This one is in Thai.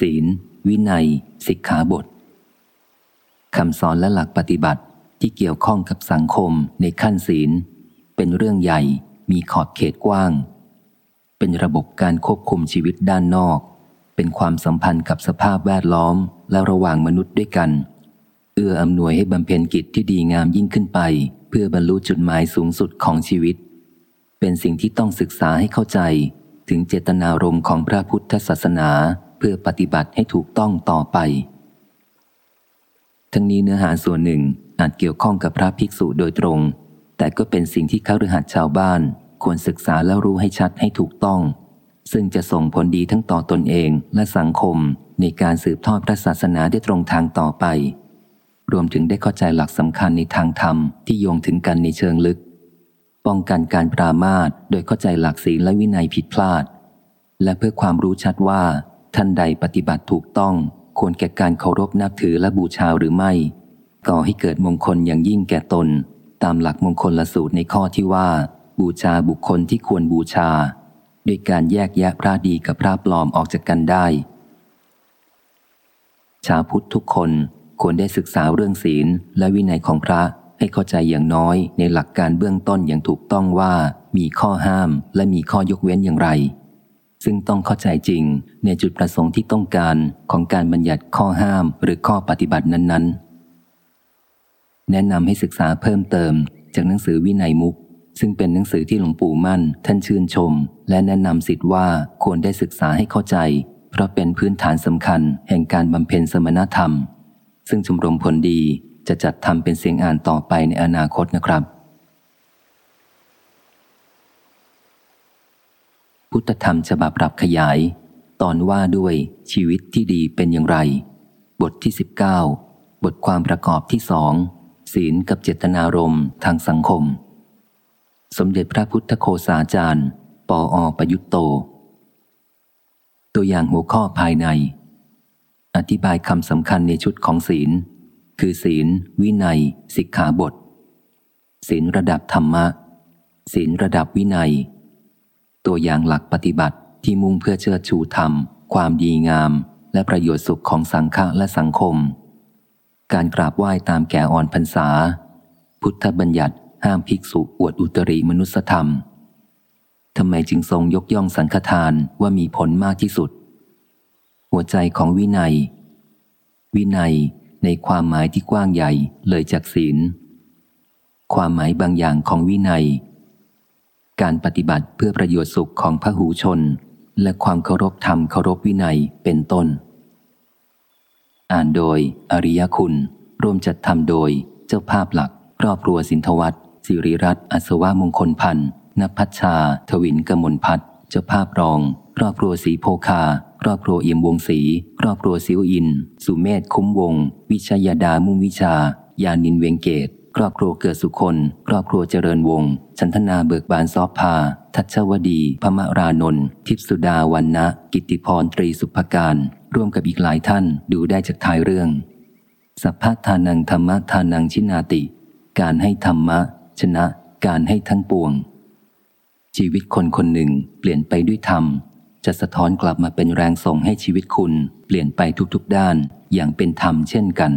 ศีล วินัย สิกขาบทคำสอนและหลักปฏิบัติที่เกี่ยวข้องกับสังคมในขั้นศีล เป็นเรื่องใหญ่มีขอบเขตกว้าง เป็นระบบการควบคุมชีวิตด้านนอก เป็นความสัมพันธ์กับสภาพแวดล้อมและระหว่างมนุษย์ด้วยกัน เอื้ออำนวยให้บำเพ็ญกิจที่ดีงามยิ่งขึ้นไป เพื่อบรรลุจุดหมายสูงสุดของชีวิต เป็นสิ่งที่ต้องศึกษาให้เข้าใจถึงเจตนารมณ์ของพระพุทธศาสนา เพื่อปฏิบัติให้ถูกต้องต่อไป ทั้งนี้เนื้อหาส่วนหนึ่งอาจเกี่ยวข้องกับพระภิกษุโดยตรง แต่ก็เป็นสิ่งที่ข้ารือหัดชาวบ้าน ควรศึกษาแล้วรู้ให้ชัดให้ถูกต้อง ซึ่งจะส่งผลดีทั้งต่อตนเองและสังคมในการสืบทอดพระศาสนาได้ตรงทางต่อไป รวมถึงได้เข้าใจหลักสำคัญในทางธรรมที่โยงถึงกันในเชิงลึก ป้องกันการปรามาสโดยเข้าใจหลักศีลและวินัยผิดพลาด และเพื่อความรู้ชัดว่า ท่านใดปฏิบัติถูกต้องควรแก่การเคารพนับถือและบูชาหรือไม่ ก่อให้เกิดมงคลอย่างยิ่งแก่ตน ตามหลักมงคลละสูตรในข้อที่ว่า บูชาบุคคลที่ควรบูชา ด้วยการแยกแยะพระดีกับพระปลอมออกจากกันได้ ชาวพุทธทุกคนควรได้ศึกษาเรื่องศีลและวินัยของพระให้เข้าใจอย่างน้อยในหลักการเบื้องต้นอย่างถูกต้องว่ามีข้อห้ามและมีข้อยกเว้นอย่างไร ซึ่งต้องเข้าใจจริงในจุดประสงค์ที่ต้องการของการบัญญัติข้อห้ามหรือข้อปฏิบัตินั้น ๆ แนะนำให้ศึกษาเพิ่มเติม จากหนังสือวินัยมุก ซึ่งเป็นหนังสือที่หลวงปู่มั่น ท่านชื่นชม และแนะนำสิทธิ์ว่าควรได้ศึกษาให้เข้าใจ เพราะเป็นพื้นฐานสำคัญ แห่งการบำเพ็ญสมณธรรม ซึ่งชมรมผลดีจะจัดทำเป็นเสียงอ่านต่อไปในอนาคตนะครับ พุทธธรรมฉบับปรับขยาย ตอนว่าด้วยชีวิตที่ดีเป็นอย่างไร บทที่ 19 บทความประกอบที่สองศีลกับเจตนารมณ์ทางสังคม สมเด็จพระพุทธโคสาจารย์ ปออประยุตโต ตัวอย่างหัวข้อภายใน อธิบายคำสำคัญในชุดของศีล คือศีล วินัย สิกขาบท ศีลระดับธรรมะ ศีลระดับวินัย ตัวอย่างหลักปฏิบัติที่มุ่งเพื่อเชิดชูธรรม ความดีงาม และประโยชน์สุขของสังฆะและสังคม การกราบไหว้ตามแก่อ่อนพรรษา พุทธบัญญัติห้ามภิกษุอวดอุตริมนุสธรรมทำไมจึงทรงยกย่องสังฆทานว่ามีผลมากที่สุด หัวใจของวินัย วินัยในความหมายที่กว้างใหญ่เลยจากศีล ความหมายบางอย่างของวินัย การปฏิบัติเพื่อประโยชน์สุขของพระหูชน และความเคารพธรรมเคารพวินัยเป็นต้น อ่านโดย อริยคุณ ร่วมจัดทำโดย เจ้าภาพหลัก ครอบครัวสินทวัตสิริรัตน์อัศวมงคลพันธ์นภัชชา ทวินกมลพัฒเจ้าภาพรอง ครอบครัวสีโพคา ครอบครัวเอี่ยมวงศรีครอบครัวสิวอิน สุเมธคุ้มวง วิชยดามุ่งวิชา ยานินเวงเกต ครอบครัวเกิดสุคน ครอบครัวเจริญวงชันธนาเบิกบานซอฟพา ทัชวดี พมรานนท์ทิพสุดาวันนะ กิติพรตรีสุภการ ร่วมกับอีกหลายท่านดูได้จากท้ายเรื่อง สัพพทานังธรรมทานังชินาติ การให้ธรรมะ ชนะ การให้ทั้งปวง ชีวิตคนคนหนึ่งเปลี่ยนไปด้วยธรรม จะสะท้อนกลับมาเป็นแรงส่งให้ชีวิตคุณ เปลี่ยนไปทุกๆด้านอย่างเป็นธรรมเช่นกัน